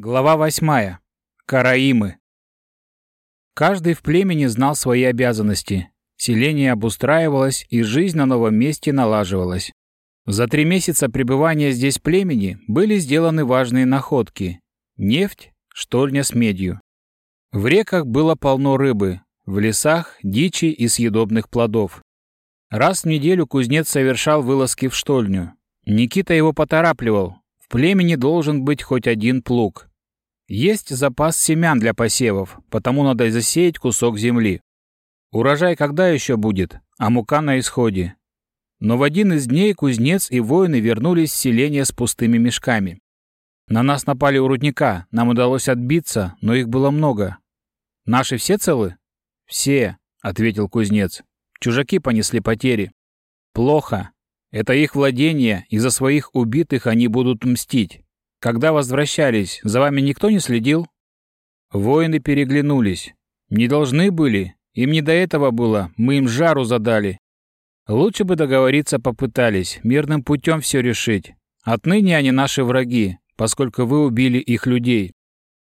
Глава восьмая. Караимы. Каждый в племени знал свои обязанности. Селение обустраивалось, и жизнь на новом месте налаживалась. За три месяца пребывания здесь племени были сделаны важные находки. Нефть, штольня с медью. В реках было полно рыбы, в лесах – дичи и съедобных плодов. Раз в неделю кузнец совершал вылазки в штольню. Никита его поторапливал. В племени должен быть хоть один плуг. Есть запас семян для посевов, потому надо засеять кусок земли. Урожай когда еще будет, а мука на исходе. Но в один из дней кузнец и воины вернулись в селение с пустыми мешками. На нас напали у рудника, нам удалось отбиться, но их было много. Наши все целы? Все, ответил кузнец. Чужаки понесли потери. Плохо. Это их владение, и за своих убитых они будут мстить. Когда возвращались, за вами никто не следил?» Воины переглянулись. «Не должны были. Им не до этого было. Мы им жару задали. Лучше бы договориться попытались, мирным путем все решить. Отныне они наши враги, поскольку вы убили их людей.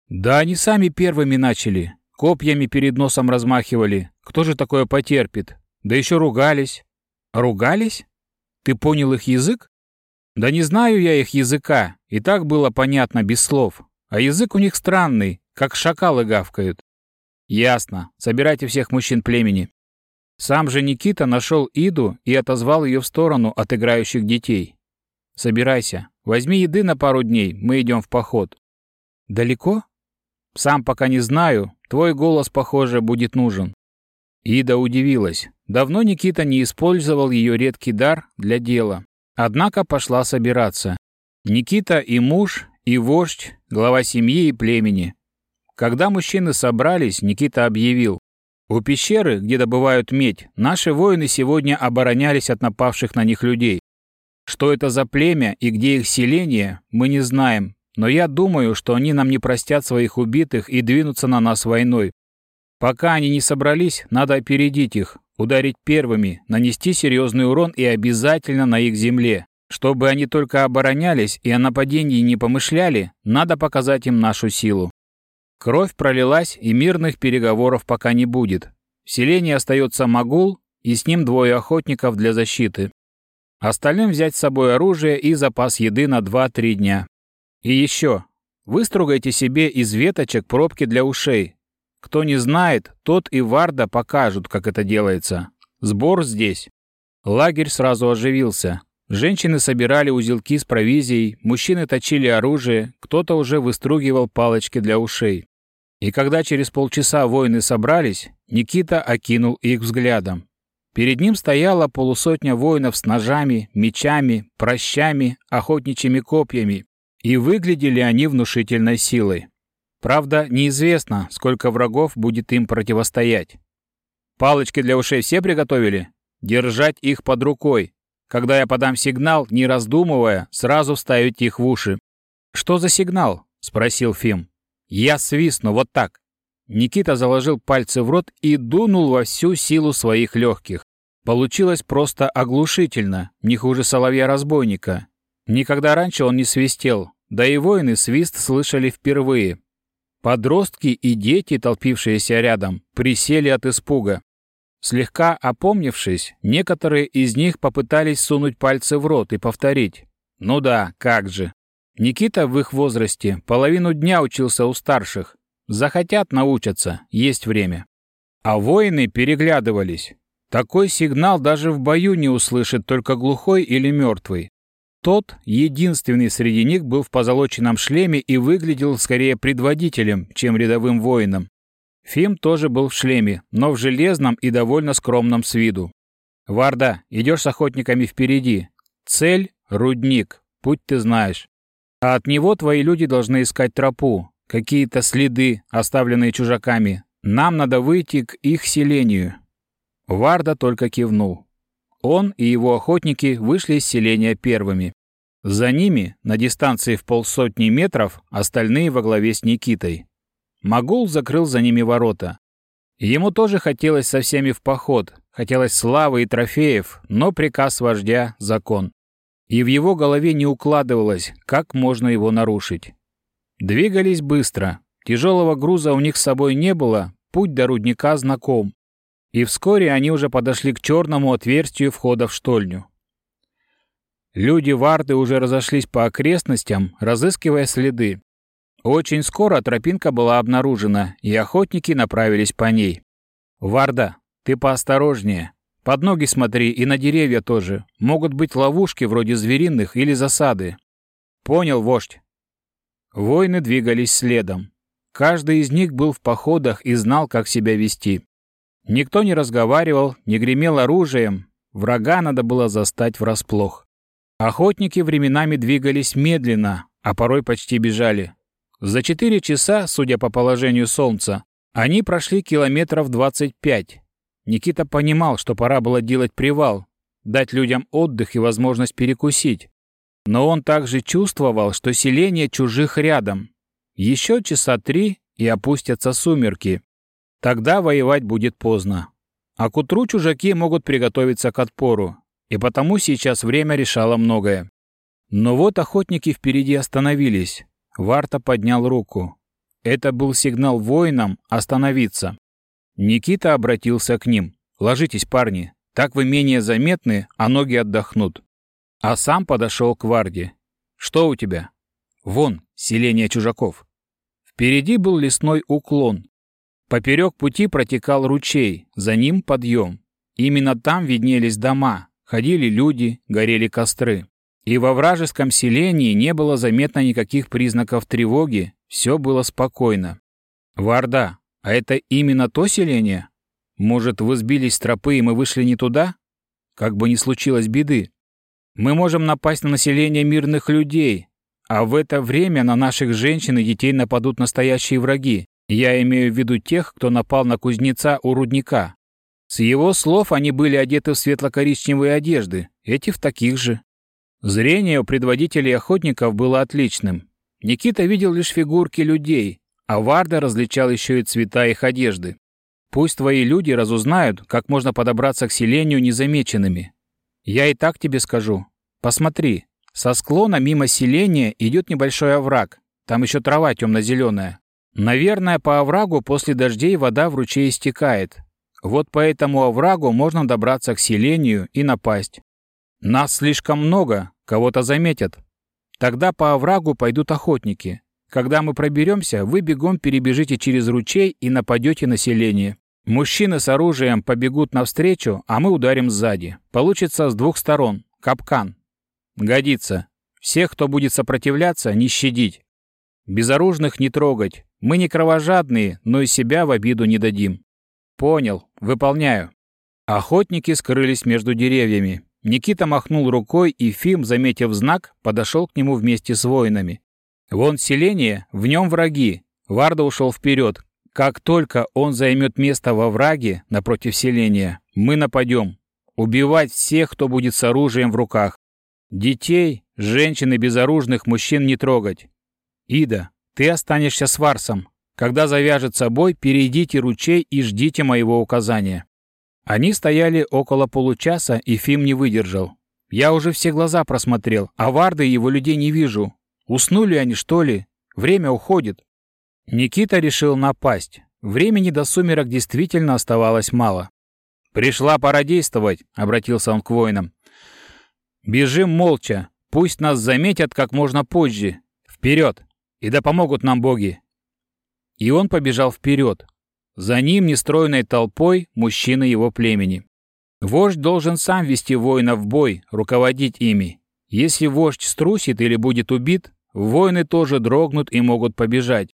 Да они сами первыми начали. Копьями перед носом размахивали. Кто же такое потерпит? Да еще ругались. Ругались? Ты понял их язык? Да не знаю я их языка, и так было понятно без слов. А язык у них странный, как шакалы гавкают. Ясно. Собирайте всех мужчин племени. Сам же Никита нашел Иду и отозвал ее в сторону от играющих детей. Собирайся. Возьми еды на пару дней, мы идем в поход. Далеко? Сам пока не знаю. Твой голос, похоже, будет нужен. Ида удивилась. Давно Никита не использовал ее редкий дар для дела. Однако пошла собираться. Никита и муж, и вождь, глава семьи и племени. Когда мужчины собрались, Никита объявил. У пещеры, где добывают медь, наши воины сегодня оборонялись от напавших на них людей. Что это за племя и где их селение, мы не знаем, но я думаю, что они нам не простят своих убитых и двинутся на нас войной. Пока они не собрались, надо опередить их, ударить первыми, нанести серьезный урон и обязательно на их земле. Чтобы они только оборонялись и о нападении не помышляли, надо показать им нашу силу. Кровь пролилась, и мирных переговоров пока не будет. В селении остается Магул, и с ним двое охотников для защиты. Остальным взять с собой оружие и запас еды на 2-3 дня. И еще, выстругайте себе из веточек пробки для ушей, кто не знает, тот и Варда покажут, как это делается. Сбор здесь. Лагерь сразу оживился. Женщины собирали узелки с провизией, мужчины точили оружие, кто-то уже выстругивал палочки для ушей. И когда через полчаса воины собрались, Никита окинул их взглядом. Перед ним стояла полусотня воинов с ножами, мечами, прощами, охотничьими копьями, и выглядели они внушительной силой. Правда, неизвестно, сколько врагов будет им противостоять. Палочки для ушей все приготовили? Держать их под рукой. Когда я подам сигнал, не раздумывая, сразу вставить их в уши. «Что за сигнал?» — спросил Фим. «Я свистну, вот так». Никита заложил пальцы в рот и дунул во всю силу своих легких. Получилось просто оглушительно, не хуже соловья-разбойника. Никогда раньше он не свистел, да и воины свист слышали впервые, Подростки и дети, толпившиеся рядом, присели от испуга. Слегка опомнившись, некоторые из них попытались сунуть пальцы в рот и повторить. Ну да, как же. Никита в их возрасте половину дня учился у старших. Захотят научатся, есть время. А воины переглядывались. Такой сигнал даже в бою не услышит только глухой или мертвый. Тот, единственный среди них, был в позолоченном шлеме и выглядел скорее предводителем, чем рядовым воином. Фим тоже был в шлеме, но в железном и довольно скромном с виду. «Варда, идешь с охотниками впереди. Цель — рудник, путь ты знаешь. А от него твои люди должны искать тропу, какие-то следы, оставленные чужаками. Нам надо выйти к их селению». Варда только кивнул. Он и его охотники вышли из селения первыми. За ними, на дистанции в полсотни метров, остальные во главе с Никитой. Магул закрыл за ними ворота. Ему тоже хотелось со всеми в поход, хотелось славы и трофеев, но приказ вождя — закон. И в его голове не укладывалось, как можно его нарушить. Двигались быстро. Тяжелого груза у них с собой не было, путь до рудника знаком. И вскоре они уже подошли к черному отверстию входа в штольню. Люди Варды уже разошлись по окрестностям, разыскивая следы. Очень скоро тропинка была обнаружена, и охотники направились по ней. «Варда, ты поосторожнее. Под ноги смотри и на деревья тоже. Могут быть ловушки вроде звериных или засады». «Понял, вождь». Воины двигались следом. Каждый из них был в походах и знал, как себя вести. Никто не разговаривал, не гремел оружием. Врага надо было застать врасплох. Охотники временами двигались медленно, а порой почти бежали. За четыре часа, судя по положению солнца, они прошли километров 25. Никита понимал, что пора было делать привал, дать людям отдых и возможность перекусить. Но он также чувствовал, что селение чужих рядом. Еще часа три и опустятся сумерки. Тогда воевать будет поздно. А к утру чужаки могут приготовиться к отпору, и потому сейчас время решало многое. Но вот охотники впереди остановились. Варта поднял руку. Это был сигнал воинам остановиться. Никита обратился к ним. «Ложитесь, парни, так вы менее заметны, а ноги отдохнут». А сам подошел к Варде. «Что у тебя?» «Вон, селение чужаков». Впереди был лесной уклон. Поперек пути протекал ручей, за ним подъем. Именно там виднелись дома, ходили люди, горели костры. И во вражеском селении не было заметно никаких признаков тревоги, все было спокойно. «Варда, а это именно то селение? Может, вы сбились с тропы, и мы вышли не туда? Как бы ни случилось беды. Мы можем напасть на население мирных людей, а в это время на наших женщин и детей нападут настоящие враги. Я имею в виду тех, кто напал на кузнеца у рудника. С его слов они были одеты в светло-коричневые одежды, эти в таких же. Зрение у предводителей охотников было отличным. Никита видел лишь фигурки людей, а Варда различал еще и цвета их одежды. Пусть твои люди разузнают, как можно подобраться к селению незамеченными. Я и так тебе скажу. Посмотри, со склона мимо селения идет небольшой овраг. Там еще трава темно-зеленая. Наверное, по оврагу после дождей вода в ручей истекает. Вот по этому оврагу можно добраться к селению и напасть. Нас слишком много, Кого-то заметят. Тогда по оврагу пойдут охотники. Когда мы проберемся, вы бегом перебежите через ручей и нападете на селение. Мужчины с оружием побегут навстречу, а мы ударим сзади. Получится с двух сторон. Капкан. Годится. Всех, кто будет сопротивляться, не щадить. Безоружных не трогать. Мы не кровожадные, но и себя в обиду не дадим. Понял. Выполняю. Охотники скрылись между деревьями. Никита махнул рукой, и Фим, заметив знак, подошел к нему вместе с воинами. Вон селение, в нем враги. Варда ушел вперед. Как только он займет место во враге напротив селения, мы нападем. Убивать всех, кто будет с оружием в руках. Детей, женщин и безоружных мужчин не трогать. Ида, ты останешься с Варсом. Когда завяжется бой, перейдите ручей и ждите моего указания. Они стояли около получаса, и Фим не выдержал. Я уже все глаза просмотрел, а Варды его людей не вижу. Уснули они, что ли? Время уходит. Никита решил напасть. Времени до сумерок действительно оставалось мало. «Пришла пора действовать», — обратился он к воинам. «Бежим молча. Пусть нас заметят как можно позже. Вперед! И да помогут нам боги!» И он побежал вперед, за ним нестройной толпой мужчины его племени. Вождь должен сам вести воинов в бой, руководить ими. Если вождь струсит или будет убит, воины тоже дрогнут и могут побежать.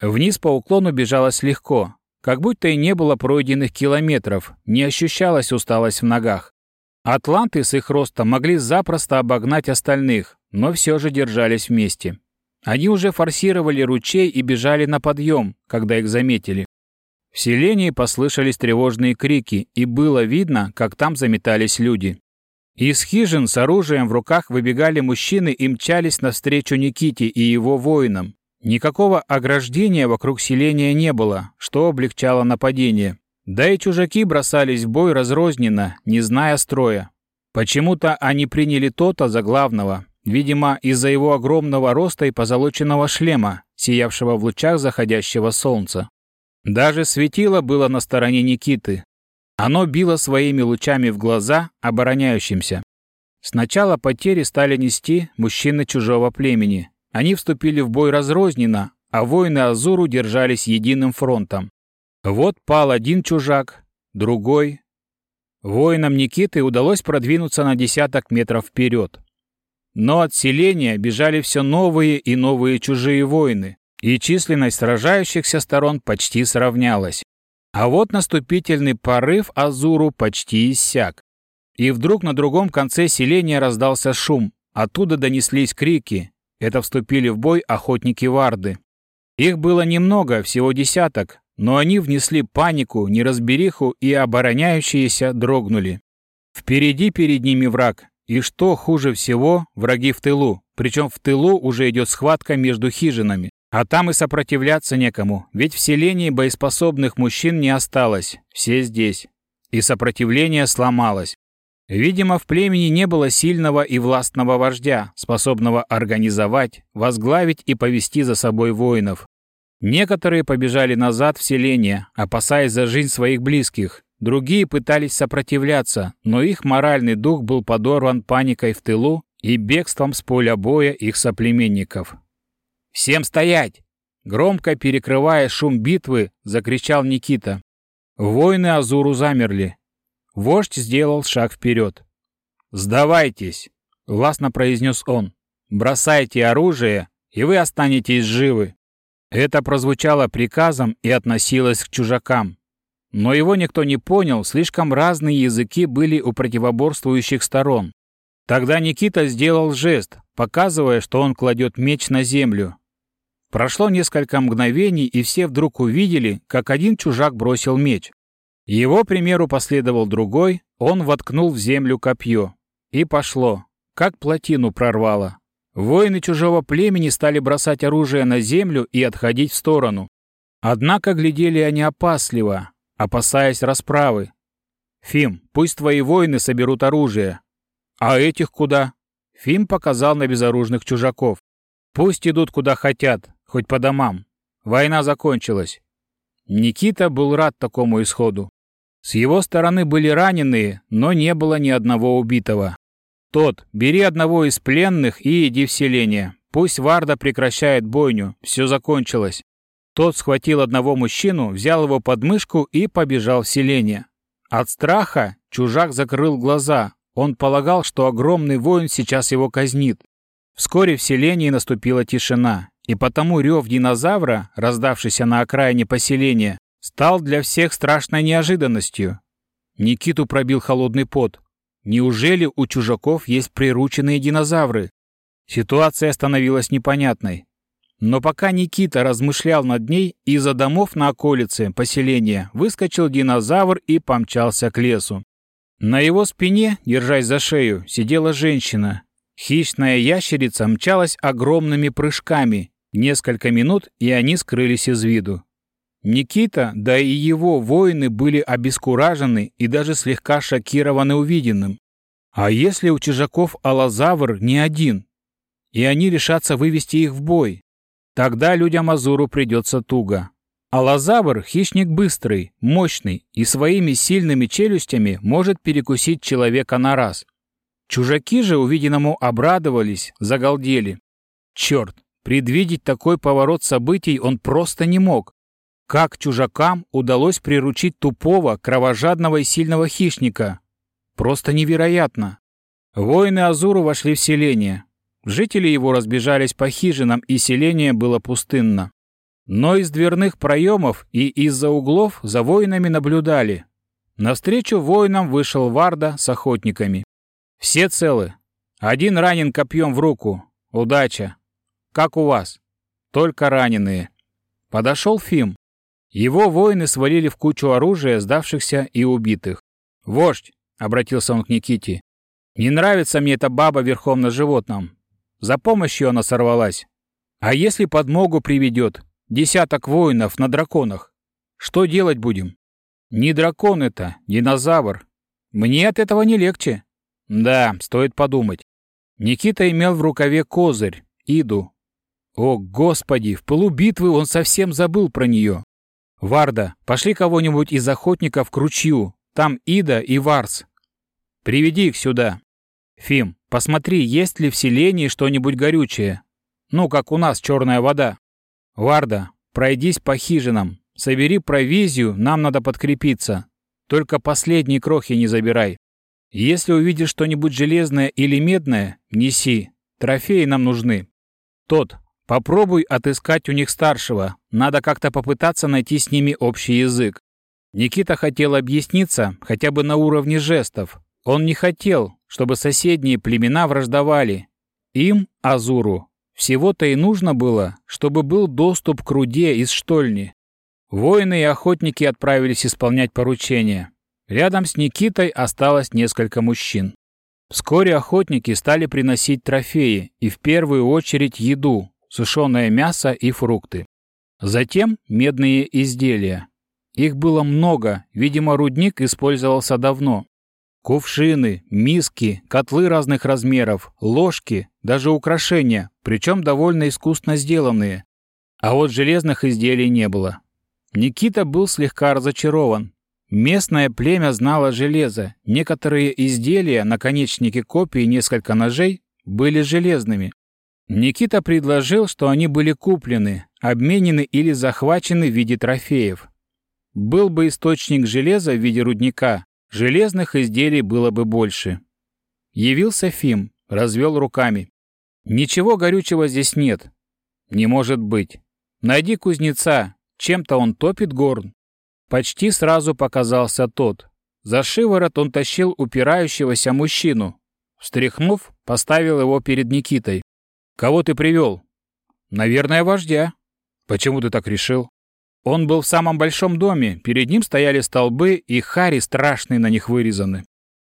Вниз по уклону бежалось легко, как будто и не было пройденных километров, не ощущалась усталость в ногах. Атланты с их ростом могли запросто обогнать остальных, но все же держались вместе. Они уже форсировали ручей и бежали на подъем, когда их заметили. В селении послышались тревожные крики, и было видно, как там заметались люди. Из хижин с оружием в руках выбегали мужчины и мчались навстречу Никите и его воинам. Никакого ограждения вокруг селения не было, что облегчало нападение. Да и чужаки бросались в бой разрозненно, не зная строя. Почему-то они приняли то-то за главного. Видимо, из-за его огромного роста и позолоченного шлема, сиявшего в лучах заходящего солнца. Даже светило было на стороне Никиты. Оно било своими лучами в глаза обороняющимся. Сначала потери стали нести мужчины чужого племени. Они вступили в бой разрозненно, а воины Азуру держались единым фронтом. Вот пал один чужак, другой. Воинам Никиты удалось продвинуться на десяток метров вперед. Но от селения бежали все новые и новые чужие воины, и численность сражающихся сторон почти сравнялась. А вот наступительный порыв Азуру почти иссяк. И вдруг на другом конце селения раздался шум. Оттуда донеслись крики. Это вступили в бой охотники Варды. Их было немного, всего десяток, но они внесли панику, неразбериху и обороняющиеся дрогнули. Впереди перед ними враг, и что хуже всего, враги в тылу, причем в тылу уже идет схватка между хижинами. А там и сопротивляться некому, ведь в селении боеспособных мужчин не осталось, все здесь. И сопротивление сломалось. Видимо, в племени не было сильного и властного вождя, способного организовать, возглавить и повести за собой воинов. Некоторые побежали назад в селение, опасаясь за жизнь своих близких. Другие пытались сопротивляться, но их моральный дух был подорван паникой в тылу и бегством с поля боя их соплеменников. «Всем стоять!» Громко перекрывая шум битвы, закричал Никита. Воины Азуру замерли. Вождь сделал шаг вперед. «Сдавайтесь!» — властно произнес он. «Бросайте оружие, и вы останетесь живы!» Это прозвучало приказом и относилось к чужакам. Но его никто не понял, слишком разные языки были у противоборствующих сторон. Тогда Никита сделал жест, показывая, что он кладет меч на землю. Прошло несколько мгновений, и все вдруг увидели, как один чужак бросил меч. Его примеру последовал другой, он воткнул в землю копье. И пошло, как плотину прорвало. Воины чужого племени стали бросать оружие на землю и отходить в сторону. Однако глядели они опасливо, опасаясь расправы. «Фим, пусть твои воины соберут оружие». «А этих куда?» Фим показал на безоружных чужаков. «Пусть идут куда хотят, хоть по домам. Война закончилась». Никита был рад такому исходу. С его стороны были раненые, но не было ни одного убитого. «Тот, бери одного из пленных и иди в селение. Пусть Варда прекращает бойню, все закончилось». Тот схватил одного мужчину, взял его под мышку и побежал в селение. От страха чужак закрыл глаза. Он полагал, что огромный воин сейчас его казнит. Вскоре в селении наступила тишина, и потому рев динозавра, раздавшийся на окраине поселения, стал для всех страшной неожиданностью. Никиту пробил холодный пот. Неужели у чужаков есть прирученные динозавры? Ситуация становилась непонятной. Но пока Никита размышлял над ней, из-за домов на околице поселения выскочил динозавр и помчался к лесу. На его спине, держась за шею, сидела женщина. Хищная ящерица мчалась огромными прыжками. Несколько минут, и они скрылись из виду. Никита, да и его воины были обескуражены и даже слегка шокированы увиденным. А если у чужаков аллозавр не один, и они решатся вывести их в бой? Тогда людям Азуру придется туго. Аллозавр – хищник быстрый, мощный и своими сильными челюстями может перекусить человека на раз. Чужаки же увиденному обрадовались, загалдели. Черт, предвидеть такой поворот событий он просто не мог. Как чужакам удалось приручить тупого, кровожадного и сильного хищника? Просто невероятно. Воины Азуру вошли в селение. Жители его разбежались по хижинам, и селение было пустынно. Но из дверных проемов и из-за углов за воинами наблюдали. Навстречу воинам вышел Варда с охотниками. Все целы. Один ранен копьем в руку. Удача. Как у вас? Только раненые. Подошел Фим. Его воины свалили в кучу оружия, сдавшихся и убитых. «Вождь!» — обратился он к Никите. «Не нравится мне эта баба верхом на животном. За помощью она сорвалась. А если подмогу приведет? Десяток воинов на драконах. Что делать будем? Не дракон это, динозавр. Мне от этого не легче. Да, стоит подумать. Никита имел в рукаве козырь, Иду. О, Господи, в полубитвы он совсем забыл про нее. Варда, пошли кого-нибудь из охотников к ручью. Там Ида и Варс. Приведи их сюда. Фим, посмотри, есть ли в селении что-нибудь горючее. Ну, как у нас черная вода. Варда, пройдись по хижинам. Собери провизию, нам надо подкрепиться. Только последние крохи не забирай. Если увидишь что-нибудь железное или медное, неси. Трофеи нам нужны. Тот, попробуй отыскать у них старшего. Надо как-то попытаться найти с ними общий язык. Никита хотел объясниться хотя бы на уровне жестов. Он не хотел, чтобы соседние племена враждовали. Им, Азуру, всего-то и нужно было, чтобы был доступ к руде из штольни. Воины и охотники отправились исполнять поручения. Рядом с Никитой осталось несколько мужчин. Вскоре охотники стали приносить трофеи и в первую очередь еду, сушеное мясо и фрукты. Затем медные изделия. Их было много, видимо, рудник использовался давно. Кувшины, миски, котлы разных размеров, ложки, даже украшения, причем довольно искусно сделанные. А вот железных изделий не было. Никита был слегка разочарован. Местное племя знало железо. Некоторые изделия, наконечники копий и несколько ножей были железными. Никита предложил, что они были куплены, обменены или захвачены в виде трофеев. Был бы источник железа в виде рудника, железных изделий было бы больше. Явился Фим, развел руками. «Ничего горючего здесь нет. Не может быть. Найди кузнеца, чем-то он топит горн. Почти сразу показался тот. За шиворот он тащил упирающегося мужчину. Встряхнув, поставил его перед Никитой. «Кого ты привел?» «Наверное, вождя». «Почему ты так решил?» Он был в самом большом доме, перед ним стояли столбы, и хари страшные на них вырезаны.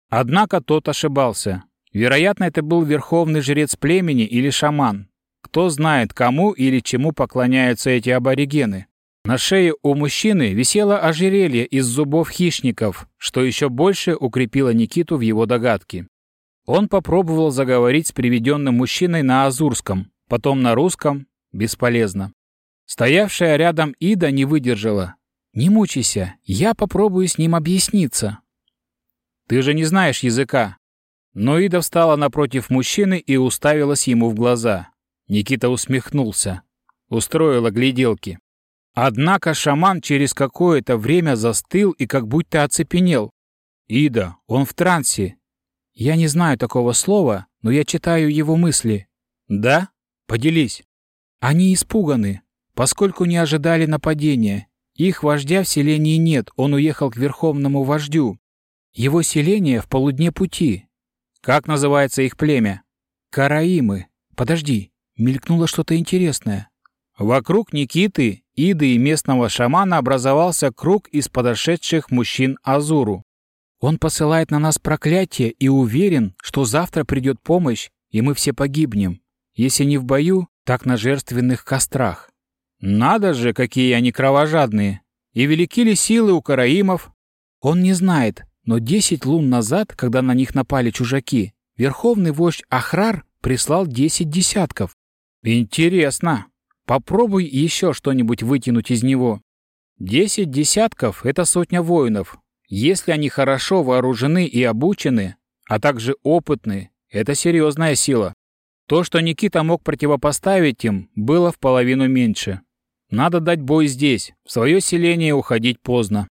Однако тот ошибался. Вероятно, это был верховный жрец племени или шаман. Кто знает, кому или чему поклоняются эти аборигены. На шее у мужчины висело ожерелье из зубов хищников, что еще больше укрепило Никиту в его догадке. Он попробовал заговорить с приведенным мужчиной на азурском, потом на русском. Бесполезно. Стоявшая рядом Ида не выдержала. «Не мучайся, я попробую с ним объясниться». «Ты же не знаешь языка». Но Ида встала напротив мужчины и уставилась ему в глаза. Никита усмехнулся. Устроила гляделки. Однако шаман через какое-то время застыл и как будто оцепенел. «Ида, он в трансе». «Я не знаю такого слова, но я читаю его мысли». «Да? Поделись». «Они испуганы, поскольку не ожидали нападения. Их вождя в селении нет, он уехал к верховному вождю. Его селение в полудне пути». «Как называется их племя?» «Караимы. Подожди, мелькнуло что-то интересное». Вокруг Никиты Иды и местного шамана образовался круг из подошедших мужчин Азуру. Он посылает на нас проклятие и уверен, что завтра придет помощь, и мы все погибнем. Если не в бою, так на жертвенных кострах. Надо же, какие они кровожадные! И велики ли силы у караимов? Он не знает, но десять лун назад, когда на них напали чужаки, верховный вождь Ахрар прислал десять десятков. Интересно, Попробуй еще что-нибудь вытянуть из него. Десять десятков — это сотня воинов. Если они хорошо вооружены и обучены, а также опытны, это серьезная сила. То, что Никита мог противопоставить им, было в половину меньше. Надо дать бой здесь, в свое селение уходить поздно.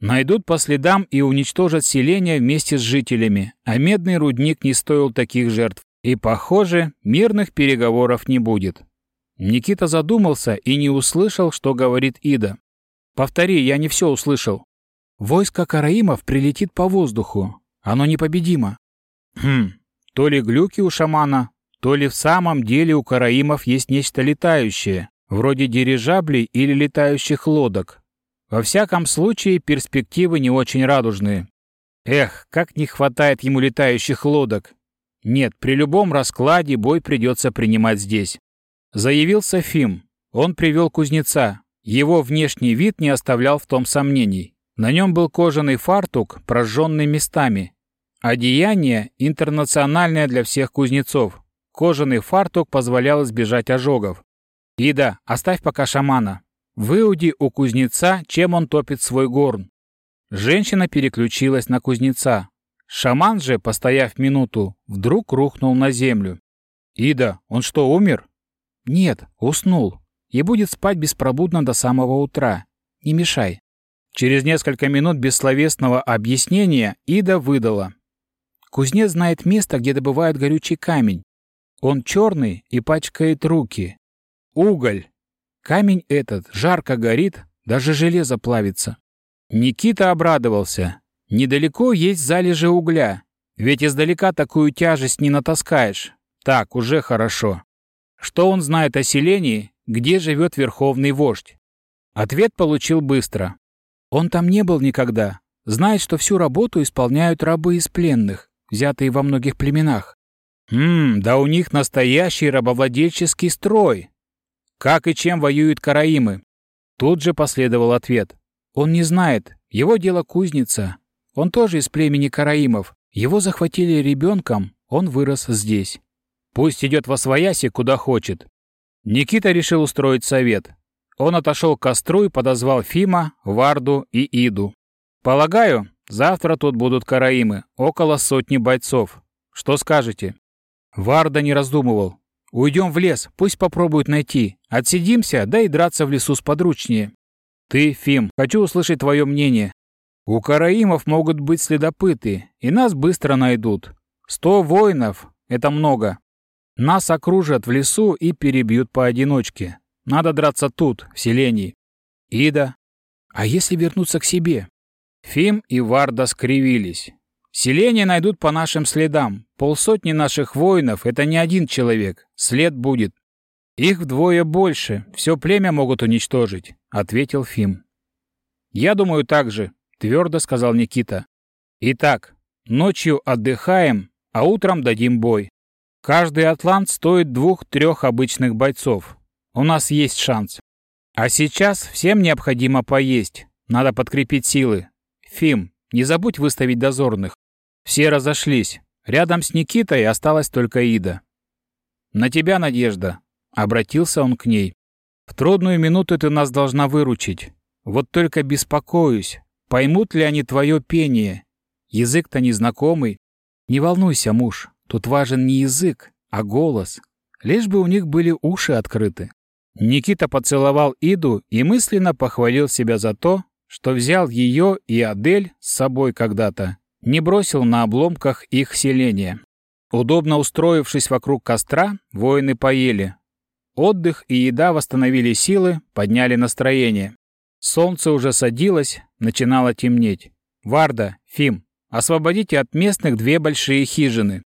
Найдут по следам и уничтожат селение вместе с жителями, а медный рудник не стоил таких жертв. И, похоже, мирных переговоров не будет. Никита задумался и не услышал, что говорит Ида. «Повтори, я не все услышал. Войско Караимов прилетит по воздуху. Оно непобедимо». «Хм, то ли глюки у шамана, то ли в самом деле у Караимов есть нечто летающее, вроде дирижаблей или летающих лодок. Во всяком случае, перспективы не очень радужные. Эх, как не хватает ему летающих лодок. Нет, при любом раскладе бой придется принимать здесь. Заявился Фим. Он привел кузнеца. Его внешний вид не оставлял в том сомнений. На нем был кожаный фартук, прожженный местами. Одеяние интернациональное для всех кузнецов. Кожаный фартук позволял избежать ожогов. «Ида, оставь пока шамана. Выуди у кузнеца, чем он топит свой горн». Женщина переключилась на кузнеца. Шаман же, постояв минуту, вдруг рухнул на землю. «Ида, он что, умер?» «Нет, уснул. И будет спать беспробудно до самого утра. Не мешай». Через несколько минут бессловесного объяснения Ида выдала. Кузнец знает место, где добывают горючий камень. Он черный и пачкает руки. Уголь. Камень этот жарко горит, даже железо плавится. Никита обрадовался. Недалеко есть залежи угля, ведь издалека такую тяжесть не натаскаешь. Так, уже хорошо. Что он знает о селении, где живет верховный вождь? Ответ получил быстро. Он там не был никогда. Знает, что всю работу исполняют рабы из пленных, взятые во многих племенах. Хм, да у них настоящий рабовладельческий строй. Как и чем воюют караимы? Тут же последовал ответ. Он не знает. Его дело кузница. Он тоже из племени караимов. Его захватили ребенком, он вырос здесь. Пусть идет во свояси, куда хочет. Никита решил устроить совет. Он отошел к костру и подозвал Фима, Варду и Иду. «Полагаю, завтра тут будут караимы, около сотни бойцов. Что скажете?» Варда не раздумывал. «Уйдем в лес, пусть попробуют найти. Отсидимся, да и драться в лесу сподручнее». «Ты, Фим, хочу услышать твое мнение. У караимов могут быть следопыты, и нас быстро найдут. Сто воинов — это много. Нас окружат в лесу и перебьют поодиночке. Надо драться тут, в селении. Ида. А если вернуться к себе? Фим и Варда скривились. Селение найдут по нашим следам. Полсотни наших воинов — это не один человек. След будет. Их вдвое больше. Все племя могут уничтожить, — ответил Фим. Я думаю так же, — твердо сказал Никита. Итак, ночью отдыхаем, а утром дадим бой. Каждый атлант стоит двух-трех обычных бойцов. У нас есть шанс. А сейчас всем необходимо поесть. Надо подкрепить силы. Фим, не забудь выставить дозорных. Все разошлись. Рядом с Никитой осталась только Ида. «На тебя, Надежда», — обратился он к ней. «В трудную минуту ты нас должна выручить. Вот только беспокоюсь, поймут ли они твое пение. Язык-то незнакомый. Не волнуйся, муж, Тут важен не язык, а голос. Лишь бы у них были уши открыты. Никита поцеловал Иду и мысленно похвалил себя за то, что взял ее и Адель с собой когда-то, не бросил на обломках их селения. Удобно устроившись вокруг костра, воины поели. Отдых и еда восстановили силы, подняли настроение. Солнце уже садилось, начинало темнеть. «Варда, Фим, освободите от местных две большие хижины.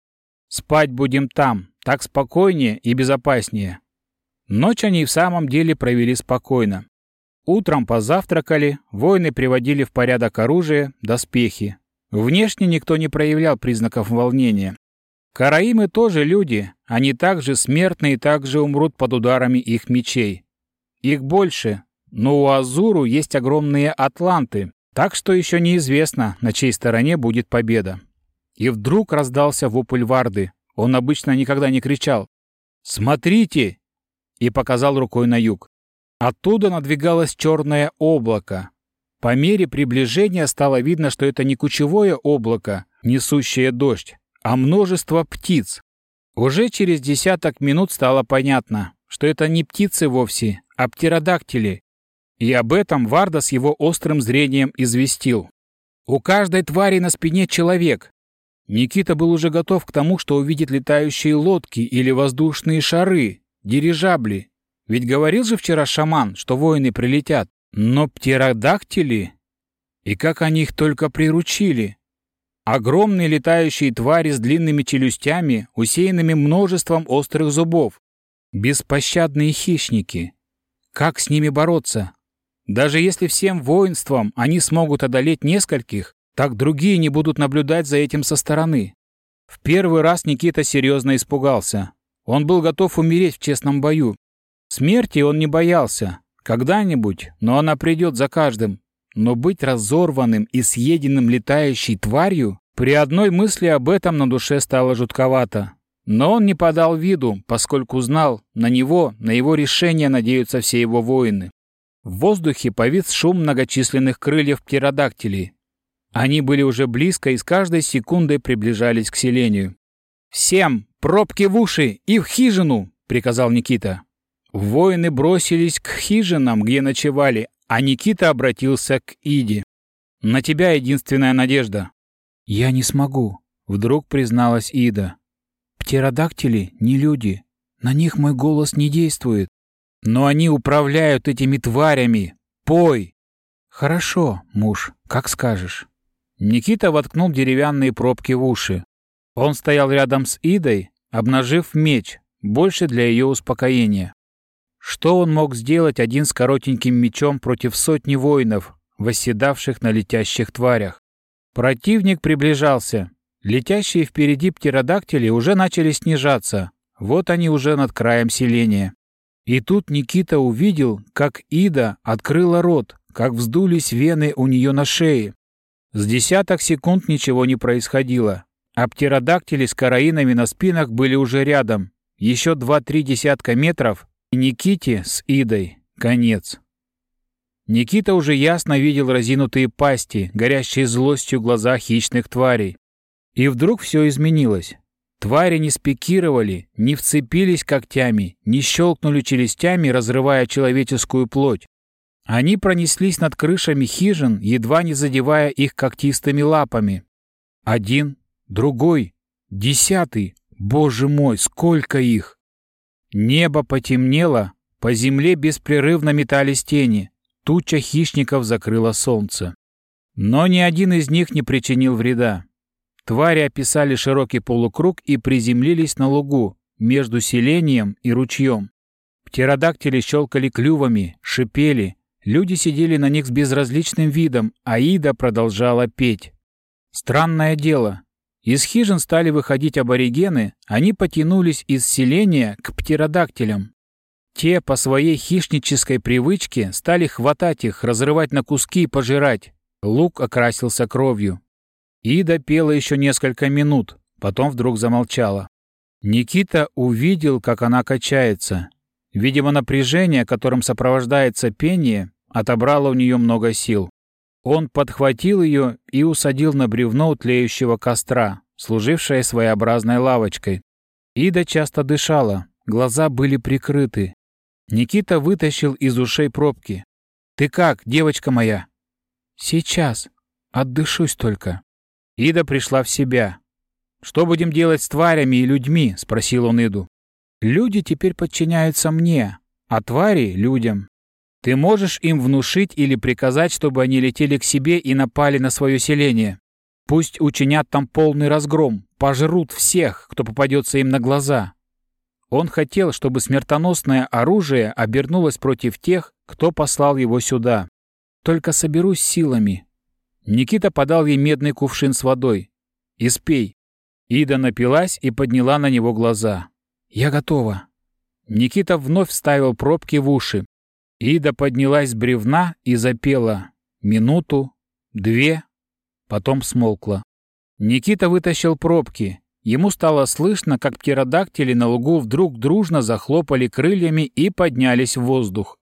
Спать будем там, так спокойнее и безопаснее. Ночь они в самом деле провели спокойно. Утром позавтракали, воины приводили в порядок оружие, доспехи. Внешне никто не проявлял признаков волнения. Караимы тоже люди, они также смертны и также умрут под ударами их мечей. Их больше, но у Азуру есть огромные атланты, так что еще неизвестно, на чьей стороне будет победа. И вдруг раздался вопль Варды. Он обычно никогда не кричал. «Смотрите!» и показал рукой на юг. Оттуда надвигалось черное облако. По мере приближения стало видно, что это не кучевое облако, несущее дождь, а множество птиц. Уже через десяток минут стало понятно, что это не птицы вовсе, а птеродактили. И об этом Варда с его острым зрением известил. «У каждой твари на спине человек, Никита был уже готов к тому, что увидит летающие лодки или воздушные шары, дирижабли. Ведь говорил же вчера шаман, что воины прилетят. Но птеродактили? И как они их только приручили? Огромные летающие твари с длинными челюстями, усеянными множеством острых зубов. Беспощадные хищники. Как с ними бороться? Даже если всем воинством они смогут одолеть нескольких, так другие не будут наблюдать за этим со стороны. В первый раз Никита серьезно испугался. Он был готов умереть в честном бою. Смерти он не боялся. Когда-нибудь, но она придет за каждым. Но быть разорванным и съеденным летающей тварью, при одной мысли об этом на душе стало жутковато. Но он не подал виду, поскольку знал, на него, на его решение надеются все его воины. В воздухе повис шум многочисленных крыльев птеродактилей. Они были уже близко и с каждой секундой приближались к селению. «Всем! Пробки в уши и в хижину!» — приказал Никита. Воины бросились к хижинам, где ночевали, а Никита обратился к Иде. «На тебя единственная надежда». «Я не смогу», — вдруг призналась Ида. «Птеродактили не люди. На них мой голос не действует. Но они управляют этими тварями. Пой!» «Хорошо, муж, как скажешь». Никита воткнул деревянные пробки в уши. Он стоял рядом с Идой, обнажив меч, больше для ее успокоения. Что он мог сделать один с коротеньким мечом против сотни воинов, восседавших на летящих тварях? Противник приближался. Летящие впереди птеродактили уже начали снижаться. Вот они уже над краем селения. И тут Никита увидел, как Ида открыла рот, как вздулись вены у нее на шее. С десяток секунд ничего не происходило. А птеродактили с караинами на спинах были уже рядом. Еще два-три десятка метров, Никите с Идой конец. Никита уже ясно видел разинутые пасти, горящие злостью глаза хищных тварей. И вдруг все изменилось. Твари не спикировали, не вцепились когтями, не щелкнули челюстями, разрывая человеческую плоть. Они пронеслись над крышами хижин, едва не задевая их когтистыми лапами. Один, другой, десятый. Боже мой, сколько их! Небо потемнело, по земле беспрерывно метались тени, туча хищников закрыла солнце. Но ни один из них не причинил вреда. Твари описали широкий полукруг и приземлились на лугу, между селением и ручьем. Птеродактили щелкали клювами, шипели, люди сидели на них с безразличным видом, а Ида продолжала петь. Странное дело, из хижин стали выходить аборигены, они потянулись из селения к птеродактилям. Те по своей хищнической привычке стали хватать их, разрывать на куски и пожирать. Лук окрасился кровью. Ида пела еще несколько минут, потом вдруг замолчала. Никита увидел, как она качается. Видимо, напряжение, которым сопровождается пение, отобрало у нее много сил. Он подхватил ее и усадил на бревно у тлеющего костра, служившее своеобразной лавочкой. Ида часто дышала, глаза были прикрыты. Никита вытащил из ушей пробки. «Ты как, девочка моя?» «Сейчас. Отдышусь только». Ида пришла в себя. «Что будем делать с тварями и людьми?» — спросил он Иду. «Люди теперь подчиняются мне, а твари — людям. Ты можешь им внушить или приказать, чтобы они летели к себе и напали на свое селение. Пусть учинят там полный разгром, пожрут всех, кто попадется им на глаза. Он хотел, чтобы смертоносное оружие обернулось против тех, кто послал его сюда. Только соберусь силами. Никита подал ей медный кувшин с водой. «Испей». Ида напилась и подняла на него глаза. «Я готова». Никита вновь вставил пробки в уши. Ида поднялась бревна и запела минуту, две, потом смолкла. Никита вытащил пробки. Ему стало слышно, как птеродактили на лугу вдруг дружно захлопали крыльями и поднялись в воздух.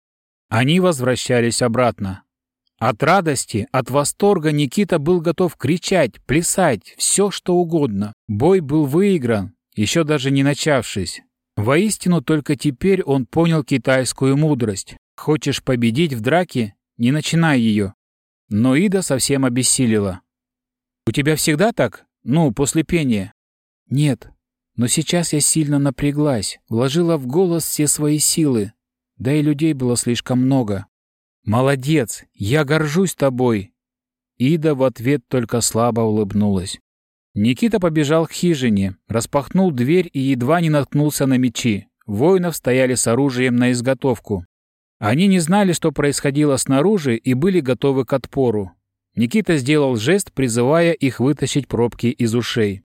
Они возвращались обратно. От радости, от восторга Никита был готов кричать, плясать, все что угодно. Бой был выигран, еще даже не начавшись. Воистину, только теперь он понял китайскую мудрость. Хочешь победить в драке? Не начинай ее. Но Ида совсем обессилила. «У тебя всегда так? Ну, после пения?» «Нет. Но сейчас я сильно напряглась, вложила в голос все свои силы. Да и людей было слишком много. Молодец! Я горжусь тобой!» Ида в ответ только слабо улыбнулась. Никита побежал к хижине, распахнул дверь и едва не наткнулся на мечи. Воинов стояли с оружием на изготовку. Они не знали, что происходило снаружи, и были готовы к отпору. Никита сделал жест, призывая их вытащить пробки из ушей.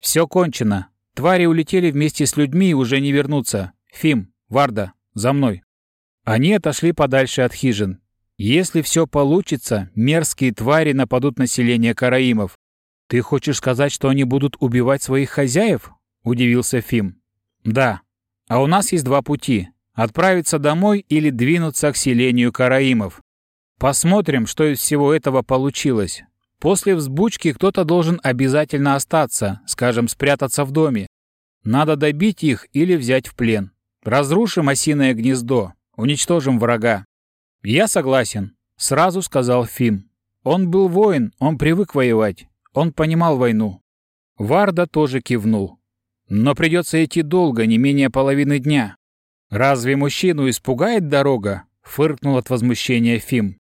«Все кончено. Твари улетели вместе с людьми и уже не вернутся. Фим, Варда, за мной». Они отошли подальше от хижин. Если все получится, мерзкие твари нападут на селение караимов. Ты хочешь сказать, что они будут убивать своих хозяев? — удивился Фим. «Да. А у нас есть два пути — отправиться домой или двинуться к селению караимов. Посмотрим, что из всего этого получилось. После взбучки кто-то должен обязательно остаться, скажем, спрятаться в доме. Надо добить их или взять в плен. Разрушим осиное гнездо, уничтожим врага. Я согласен, сразу сказал Фим. Он был воин, он привык воевать, он понимал войну. Варда тоже кивнул. Но придется идти долго, не менее половины дня. Разве мужчину испугает дорога? Фыркнул от возмущения Фим.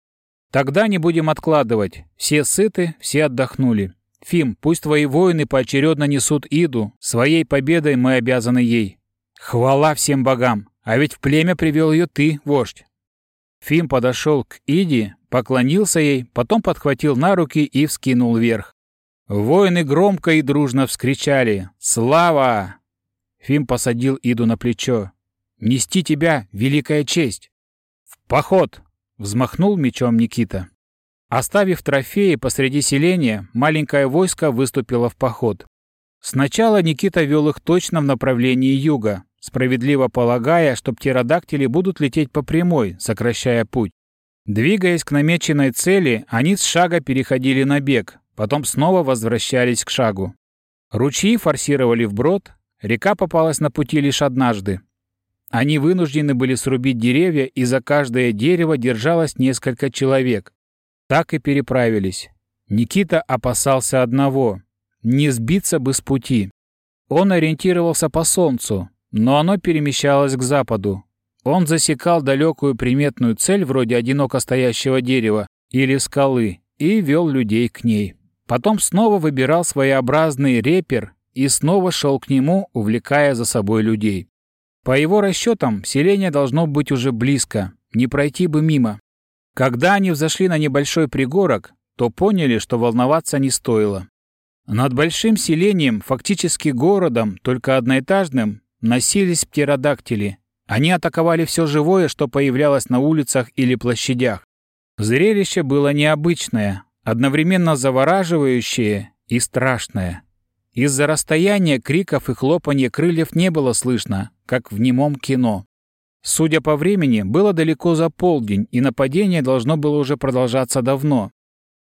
Тогда не будем откладывать. Все сыты, все отдохнули. Фим, пусть твои воины поочередно несут Иду. Своей победой мы обязаны ей. Хвала всем богам. А ведь в племя привел ее ты, вождь. Фим подошел к Иде, поклонился ей, потом подхватил на руки и вскинул вверх. Воины громко и дружно вскричали «Слава!». Фим посадил Иду на плечо. «Нести тебя — великая честь!» «В поход!» — взмахнул мечом Никита. Оставив трофеи посреди селения, маленькое войско выступило в поход. Сначала Никита вел их точно в направлении юга, справедливо полагая, что птеродактили будут лететь по прямой, сокращая путь. Двигаясь к намеченной цели, они с шага переходили на бег, потом снова возвращались к шагу. Ручьи форсировали вброд, река попалась на пути лишь однажды. Они вынуждены были срубить деревья, и за каждое дерево держалось несколько человек. Так и переправились. Никита опасался одного — не сбиться бы с пути. Он ориентировался по солнцу, но оно перемещалось к западу. Он засекал далекую приметную цель вроде одиноко стоящего дерева или скалы и вел людей к ней. Потом снова выбирал своеобразный репер и снова шел к нему, увлекая за собой людей. По его расчетам, селение должно быть уже близко, не пройти бы мимо. Когда они взошли на небольшой пригорок, то поняли, что волноваться не стоило. Над большим селением, фактически городом, только одноэтажным, носились птеродактили. Они атаковали все живое, что появлялось на улицах или площадях. Зрелище было необычное, одновременно завораживающее и страшное. Из-за расстояния криков и хлопанья крыльев не было слышно, как в немом кино. Судя по времени, было далеко за полдень, и нападение должно было уже продолжаться давно.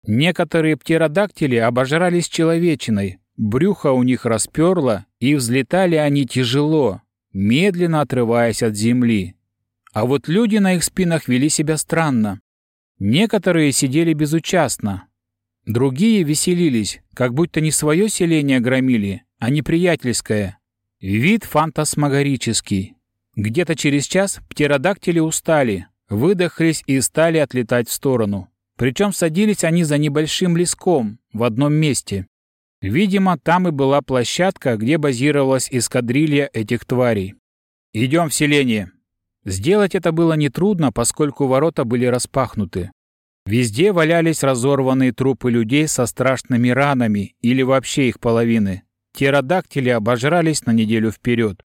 Некоторые птеродактили обожрались человечиной, брюхо у них расперло, и взлетали они тяжело, медленно отрываясь от земли. А вот люди на их спинах вели себя странно. Некоторые сидели безучастно, другие веселились, как будто не свое селение громили, а неприятельское. Вид фантасмагорический. Где-то через час птеродактили устали, выдохлись и стали отлетать в сторону. Причем садились они за небольшим леском в одном месте. Видимо, там и была площадка, где базировалась эскадрилья этих тварей. «Идем в селение». Сделать это было нетрудно, поскольку ворота были распахнуты. Везде валялись разорванные трупы людей со страшными ранами или вообще их половины. Птеродактили обожрались на неделю вперед.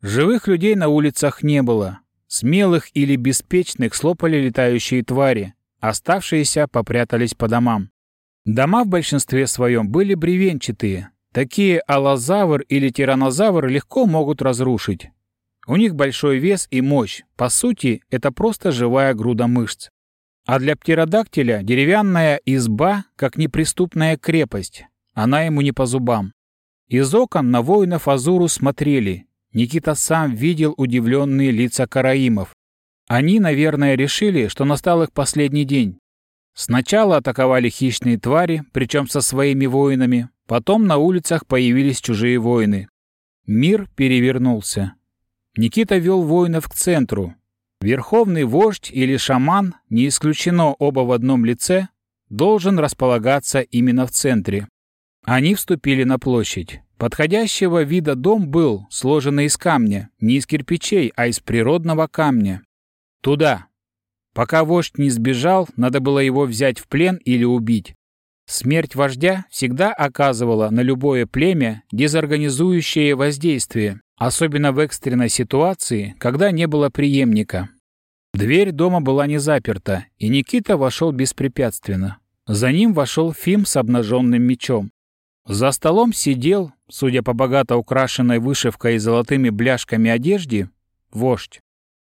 Живых людей на улицах не было. Смелых или беспечных слопали летающие твари. Оставшиеся попрятались по домам. Дома в большинстве своем были бревенчатые. Такие аллозавр или тиранозавр легко могут разрушить. У них большой вес и мощь. По сути, это просто живая груда мышц. А для птеродактиля деревянная изба как неприступная крепость. Она ему не по зубам. Из окон на воинов Азуру смотрели, Никита сам видел удивленные лица караимов. Они, наверное, решили, что настал их последний день. Сначала атаковали хищные твари, причем со своими воинами, потом на улицах появились чужие воины. Мир перевернулся. Никита вел воинов к центру. Верховный вождь или шаман, не исключено оба в одном лице, должен располагаться именно в центре. Они вступили на площадь. Подходящего вида дом был, сложенный из камня, не из кирпичей, а из природного камня. Туда. Пока вождь не сбежал, надо было его взять в плен или убить. Смерть вождя всегда оказывала на любое племя дезорганизующее воздействие, особенно в экстренной ситуации, когда не было преемника. Дверь дома была не заперта, и Никита вошел беспрепятственно. За ним вошел Фим с обнаженным мечом. За столом сидел, судя по богато украшенной вышивкой и золотыми бляшками одежде, вождь.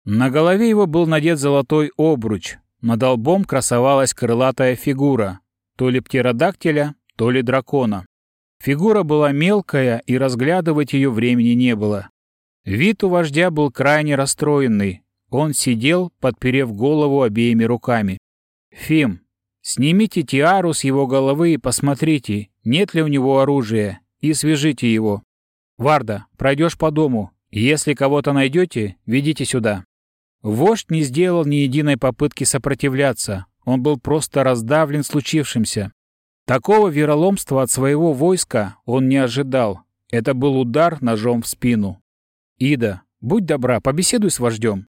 На голове его был надет золотой обруч, над лбом красовалась крылатая фигура, то ли птеродактиля, то ли дракона. Фигура была мелкая, и разглядывать ее времени не было. Вид у вождя был крайне расстроенный. Он сидел, подперев голову обеими руками. «Фим, снимите тиару с его головы и посмотрите, нет ли у него оружия, и свяжите его. Варда, пройдешь по дому. Если кого-то найдете, ведите сюда». Вождь не сделал ни единой попытки сопротивляться. Он был просто раздавлен случившимся. Такого вероломства от своего войска он не ожидал. Это был удар ножом в спину. «Ида, будь добра, побеседуй с вождем».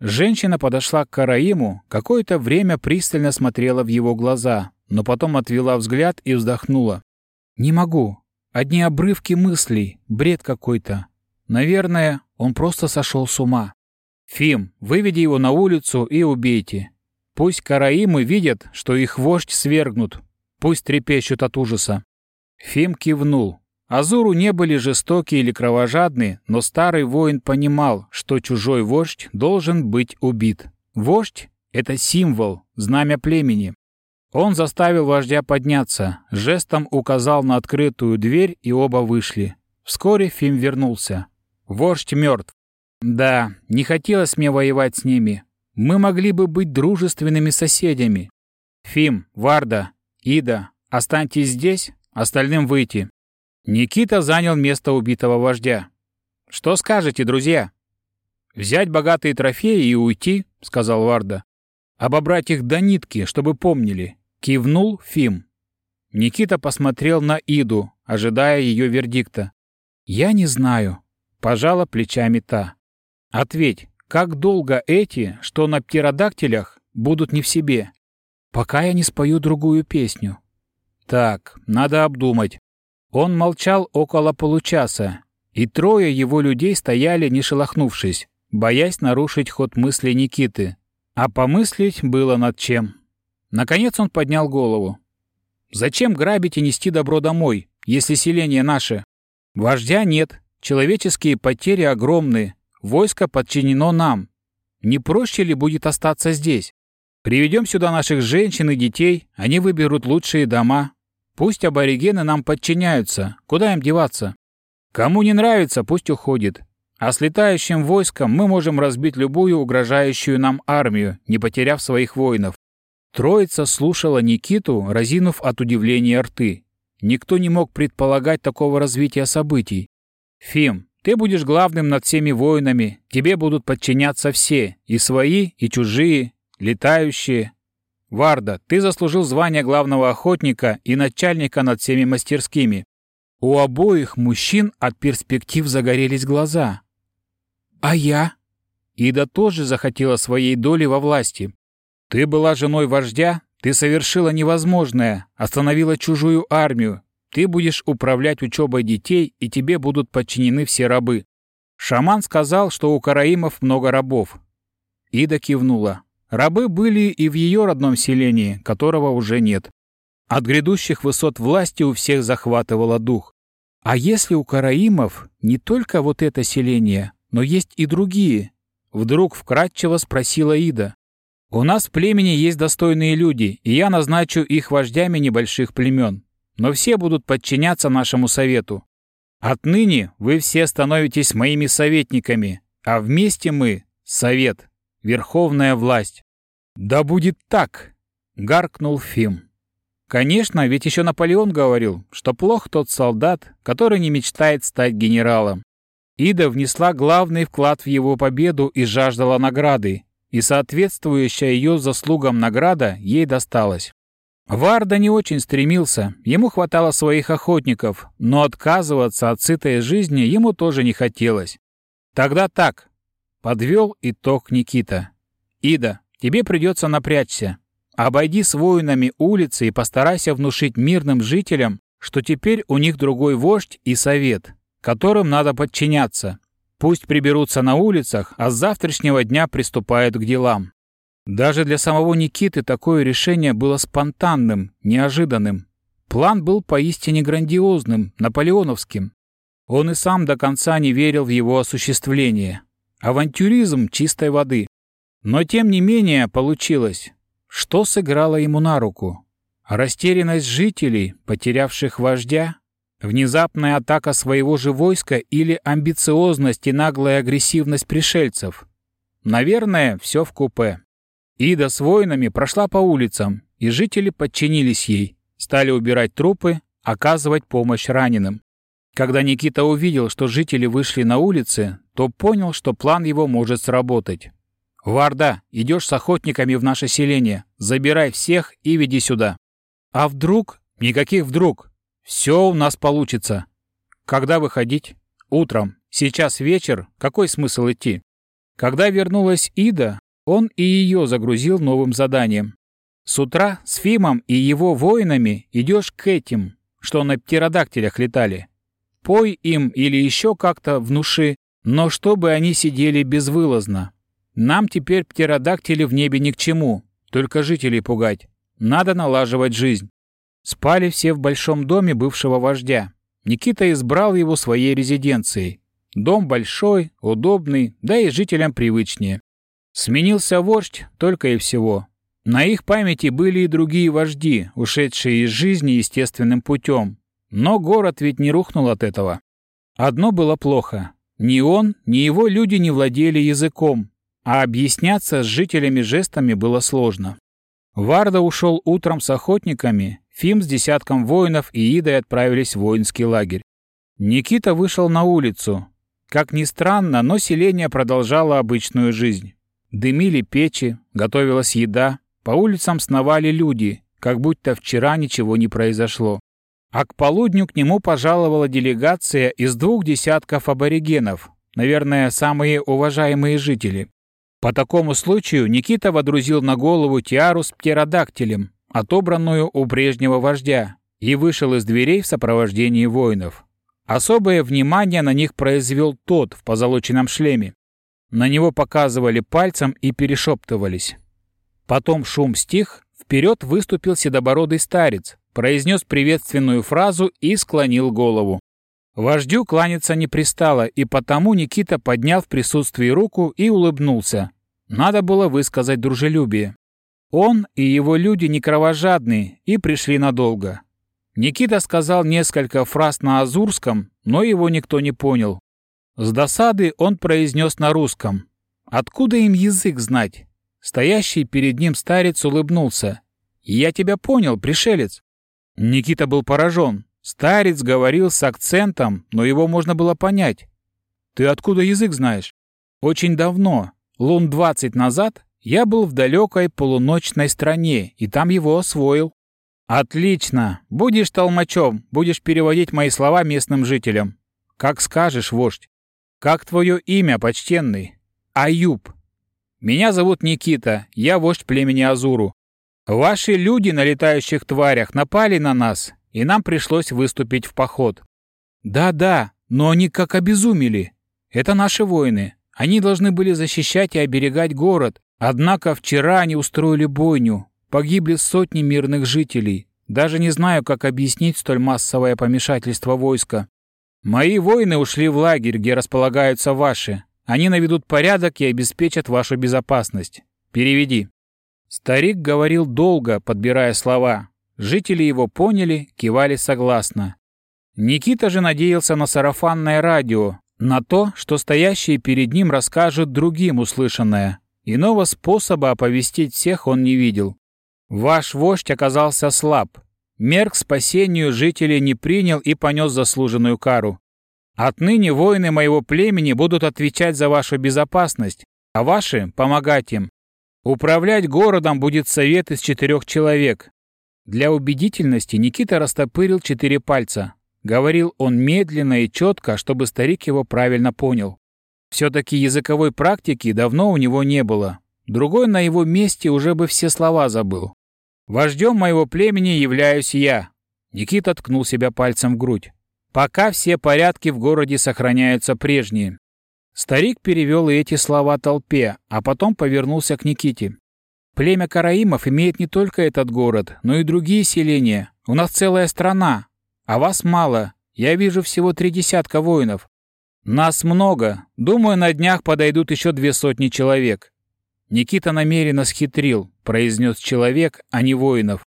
Женщина подошла к Караиму, какое-то время пристально смотрела в его глаза, но потом отвела взгляд и вздохнула. «Не могу. Одни обрывки мыслей, бред какой-то. Наверное, он просто сошел с ума. Фим, выведи его на улицу и убейте. Пусть караимы видят, что их вождь свергнут. Пусть трепещут от ужаса». Фим кивнул. Азуру не были жестоки или кровожадны, но старый воин понимал, что чужой вождь должен быть убит. Вождь — это символ, знамя племени. Он заставил вождя подняться, жестом указал на открытую дверь, и оба вышли. Вскоре Фим вернулся. Вождь мертв. Да, не хотелось мне воевать с ними. Мы могли бы быть дружественными соседями. Фим, Варда, Ида, останьтесь здесь, остальным выйти. Никита занял место убитого вождя. «Что скажете, друзья?» «Взять богатые трофеи и уйти», — сказал Варда. «Обобрать их до нитки, чтобы помнили», — кивнул Фим. Никита посмотрел на Иду, ожидая ее вердикта. «Я не знаю», — пожала плечами та. «Ответь, как долго эти, что на птеродактилях, будут не в себе? Пока я не спою другую песню». «Так, надо обдумать. Он молчал около получаса, и трое его людей стояли, не шелохнувшись, боясь нарушить ход мысли Никиты. А помыслить было над чем. Наконец он поднял голову. «Зачем грабить и нести добро домой, если селение наше? Вождя нет, человеческие потери огромны, войско подчинено нам. Не проще ли будет остаться здесь? Приведем сюда наших женщин и детей, они выберут лучшие дома, Пусть аборигены нам подчиняются. Куда им деваться? Кому не нравится, пусть уходит. А с летающим войском мы можем разбить любую угрожающую нам армию, не потеряв своих воинов. Троица слушала Никиту, разинув от удивления рты. Никто не мог предполагать такого развития событий. «Фим, ты будешь главным над всеми воинами, тебе будут подчиняться все, и свои, и чужие, летающие, Варда, ты заслужил звание главного охотника и начальника над всеми мастерскими. У обоих мужчин от перспектив загорелись глаза. А я? Ида тоже захотела своей доли во власти. Ты была женой вождя, ты совершила невозможное, остановила чужую армию. Ты будешь управлять учебой детей, и тебе будут подчинены все рабы. Шаман сказал, что у караимов много рабов. Ида кивнула. Рабы были и в ее родном селении, которого уже нет. От грядущих высот власти у всех захватывало дух. А если у караимов не только вот это селение, но есть и другие? Вдруг вкратчиво спросила Ида. У нас в племени есть достойные люди, и я назначу их вождями небольших племен. Но все будут подчиняться нашему совету. Отныне вы все становитесь моими советниками, а вместе мы — совет верховная власть. «Да будет так!» — гаркнул Фим. Конечно, ведь еще Наполеон говорил, что плох тот солдат, который не мечтает стать генералом. Ида внесла главный вклад в его победу и жаждала награды, и соответствующая ее заслугам награда ей досталась. Варда не очень стремился, ему хватало своих охотников, но отказываться от сытой жизни ему тоже не хотелось. Тогда так, Подвел итог Никита. «Ида, тебе придется напрячься. Обойди с воинами улицы и постарайся внушить мирным жителям, что теперь у них другой вождь и совет, которым надо подчиняться. Пусть приберутся на улицах, а с завтрашнего дня приступают к делам». Даже для самого Никиты такое решение было спонтанным, неожиданным. План был поистине грандиозным, наполеоновским. Он и сам до конца не верил в его осуществление. Авантюризм чистой воды. Но тем не менее получилось. Что сыграло ему на руку? Растерянность жителей, потерявших вождя? Внезапная атака своего же войска или амбициозность и наглая агрессивность пришельцев? Наверное, все в купе. Ида с воинами прошла по улицам, и жители подчинились ей, стали убирать трупы, оказывать помощь раненым. Когда Никита увидел, что жители вышли на улицы, то понял, что план его может сработать. «Варда, идешь с охотниками в наше селение. Забирай всех и веди сюда». «А вдруг?» «Никаких вдруг. Все у нас получится». «Когда выходить?» «Утром. Сейчас вечер. Какой смысл идти?» Когда вернулась Ида, он и ее загрузил новым заданием. С утра с Фимом и его воинами идешь к этим, что на птеродактилях летали. Пой им или еще как-то внуши, но чтобы они сидели безвылазно. Нам теперь птеродактили в небе ни к чему, только жителей пугать. Надо налаживать жизнь. Спали все в большом доме бывшего вождя. Никита избрал его своей резиденцией. Дом большой, удобный, да и жителям привычнее. Сменился вождь только и всего. На их памяти были и другие вожди, ушедшие из жизни естественным путем. Но город ведь не рухнул от этого. Одно было плохо. Ни он, ни его люди не владели языком, а объясняться с жителями жестами было сложно. Варда ушел утром с охотниками, Фим с десятком воинов и Идой отправились в воинский лагерь. Никита вышел на улицу, как ни странно, но селение продолжало обычную жизнь. Дымили печи, готовилась еда, по улицам сновали люди, как будто вчера ничего не произошло. А к полудню к нему пожаловала делегация из двух десятков аборигенов, наверное, самые уважаемые жители. По такому случаю Никита водрузил на голову тиару с птеродактилем, отобранную у прежнего вождя, и вышел из дверей в сопровождении воинов. Особое внимание на них произвел тот в позолоченном шлеме. На него показывали пальцем и перешептывались. Потом шум стих, вперед выступил седобородый старец, произнес приветственную фразу и склонил голову. Вождю кланяться не пристало, и потому Никита поднял в присутствии руку и улыбнулся. Надо было высказать дружелюбие. Он и его люди не кровожадные и пришли надолго. Никита сказал несколько фраз на азурском, но его никто не понял. С досады он произнес на русском. Откуда им язык знать? Стоящий перед ним старец улыбнулся. «Я тебя понял, пришелец». Никита был поражен. Старец говорил с акцентом, но его можно было понять. «Ты откуда язык знаешь?» «Очень давно, лун двадцать назад, я был в далекой полуночной стране, и там его освоил. «Отлично! Будешь толмачом, будешь переводить мои слова местным жителям. Как скажешь, вождь. Как твое имя, почтенный? Аюб. Меня зовут Никита, я вождь племени Азуру. Ваши люди на летающих тварях напали на нас, и нам пришлось выступить в поход. Да-да, но они как обезумели. Это наши воины. Они должны были защищать и оберегать город, однако вчера они устроили бойню, Погибли сотни мирных жителей. Даже не знаю, как объяснить столь массовое помешательство войска. Мои воины ушли в лагерь, где располагаются ваши. Они наведут порядок и обеспечат вашу безопасность. Переведи». Старик говорил долго, подбирая слова. Жители его поняли, кивали согласно. Никита же надеялся на сарафанное радио, на то, что стоящие перед ним расскажут другим услышанное. Иного способа оповестить всех он не видел. Ваш вождь оказался слаб. Мер к спасению жителей не принял и понес заслуженную кару. Отныне воины моего племени будут отвечать за вашу безопасность, а ваши — помогать им. Управлять городом будет совет из четырех человек. Для убедительности Никита растопырил четыре пальца. Говорил он медленно и четко, чтобы старик его правильно понял. Все-таки языковой практики давно у него не было. Другой на его месте уже бы все слова забыл. Вождем моего племени являюсь я. Никита ткнул себя пальцем в грудь. Пока все порядки в городе сохраняются прежние. Старик перевел эти слова толпе, а потом повернулся к Никите. Племя караимов имеет не только этот город, но и другие селения. У нас целая страна, а вас мало. Я вижу всего три десятка воинов. Нас много. Думаю, на днях подойдут еще две сотни человек. Никита намеренно схитрил, произнес человек, а не воинов.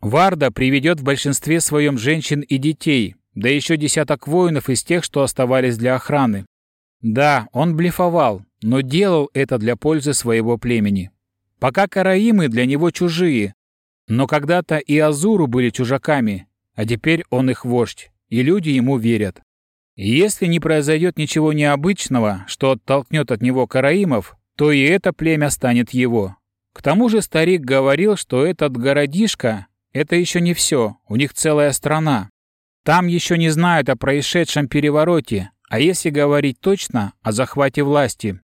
Варда приведет в большинстве своем женщин и детей, да еще десяток воинов из тех, что оставались для охраны. Да, он блефовал, но делал это для пользы своего племени. Пока караимы для него чужие, но когда-то и Азуру были чужаками, а теперь он их вождь, и люди ему верят. Если не произойдет ничего необычного, что оттолкнет от него караимов, то и это племя станет его. К тому же старик говорил, что этот городишко — это еще не все, у них целая страна. Там еще не знают о происшедшем перевороте, а если говорить точно, о захвате власти.